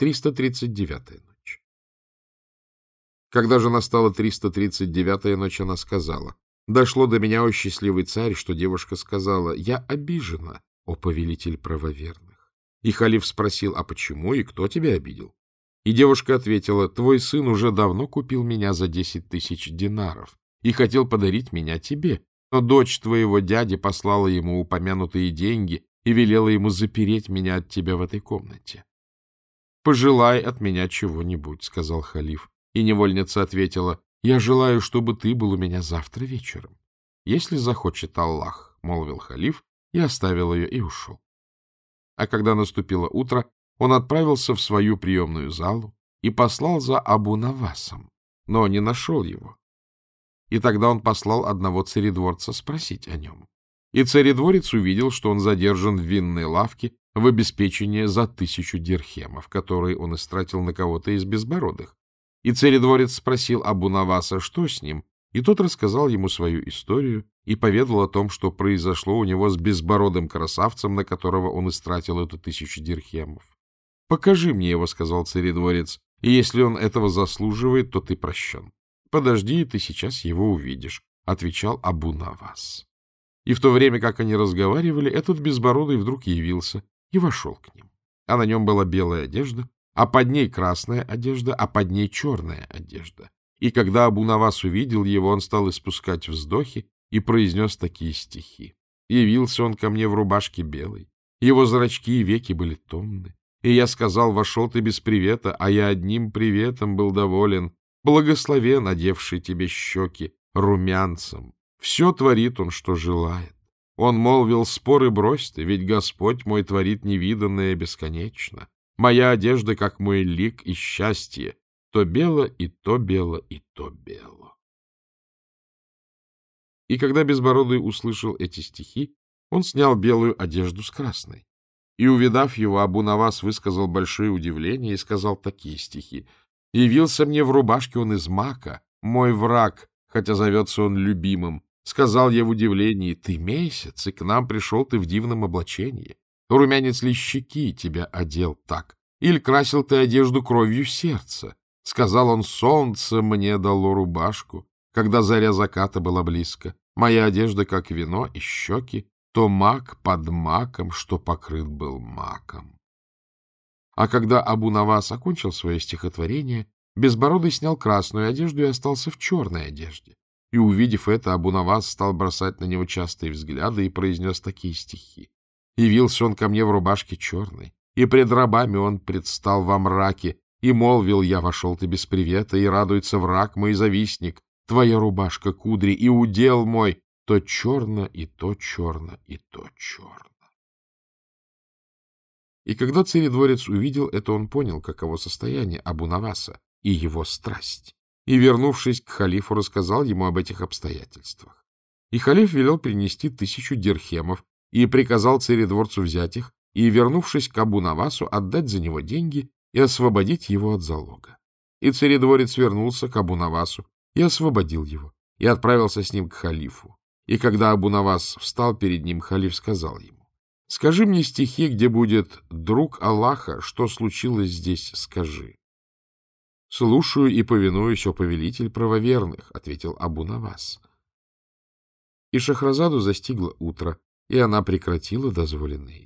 339-я ночь. Когда же настала 339-я ночь, она сказала, «Дошло до меня, о счастливый царь, что девушка сказала, «Я обижена, о повелитель правоверных». И халиф спросил, «А почему и кто тебя обидел?» И девушка ответила, «Твой сын уже давно купил меня за десять тысяч динаров и хотел подарить меня тебе, но дочь твоего дяди послала ему упомянутые деньги и велела ему запереть меня от тебя в этой комнате. «Пожелай от меня чего-нибудь», — сказал халиф. И невольница ответила, «Я желаю, чтобы ты был у меня завтра вечером». «Если захочет Аллах», — молвил халиф, и оставил ее, и ушел. А когда наступило утро, он отправился в свою приемную залу и послал за Абу Навасом, но не нашел его. И тогда он послал одного царедворца спросить о нем. И царедворец увидел, что он задержан в винной лавке в обеспечение за тысячу дирхемов, которые он истратил на кого-то из безбородых. И царедворец спросил Абу Наваса, что с ним, и тот рассказал ему свою историю и поведал о том, что произошло у него с безбородым красавцем, на которого он истратил эту тысячу дирхемов. — Покажи мне его, — сказал царедворец, — и если он этого заслуживает, то ты прощен. — Подожди, и ты сейчас его увидишь, — отвечал Абу Навас. И в то время, как они разговаривали, этот безбородый вдруг явился и вошел к ним. А на нем была белая одежда, а под ней красная одежда, а под ней черная одежда. И когда Абу-Навас увидел его, он стал испускать вздохи и произнес такие стихи. Явился он ко мне в рубашке белой, его зрачки и веки были томны. И я сказал, вошел ты без привета, а я одним приветом был доволен. Благословен, одевший тебе щеки румянцем. Все творит он, что желает. Он молвил, споры брось ты, ведь Господь мой творит невиданное бесконечно. Моя одежда, как мой лик и счастье, то бело, и то бело, и то бело. И когда Безбородый услышал эти стихи, он снял белую одежду с красной. И, увидав его, Абу-Навас высказал большое удивление и сказал такие стихи. «Явился мне в рубашке он из мака, мой враг, хотя зовется он любимым, Сказал я в удивлении, ты месяц, и к нам пришел ты в дивном облачении. Румянец ли щеки тебя одел так? Или красил ты одежду кровью сердца? Сказал он, солнце мне дало рубашку, когда заря заката была близко. Моя одежда, как вино, и щеки, то мак под маком, что покрыт был маком. А когда Абу-Навас окончил свое стихотворение, Безбородый снял красную одежду и остался в черной одежде. И, увидев это, Абунавас стал бросать на него частые взгляды и произнес такие стихи. Явился он ко мне в рубашке черной, и пред рабами он предстал во мраке, и молвил я, вошел ты без привета, и радуется враг мой завистник, твоя рубашка кудри, и удел мой, то черно, и то черно, и то черно. И когда царедворец увидел это, он понял, каково состояние Абунаваса и его страсть и, вернувшись к халифу, рассказал ему об этих обстоятельствах. И халиф велел принести тысячу дирхемов и приказал царедворцу взять их и, вернувшись к Абу-Навасу, отдать за него деньги и освободить его от залога. И царедворец вернулся к Абу-Навасу и освободил его, и отправился с ним к халифу. И когда Абу-Навас встал перед ним, халиф сказал ему, «Скажи мне стихи, где будет «Друг Аллаха, что случилось здесь, скажи». — Слушаю и повинуюсь, о повелитель правоверных, — ответил Абу Навас. И Шахразаду застигло утро, и она прекратила дозволенные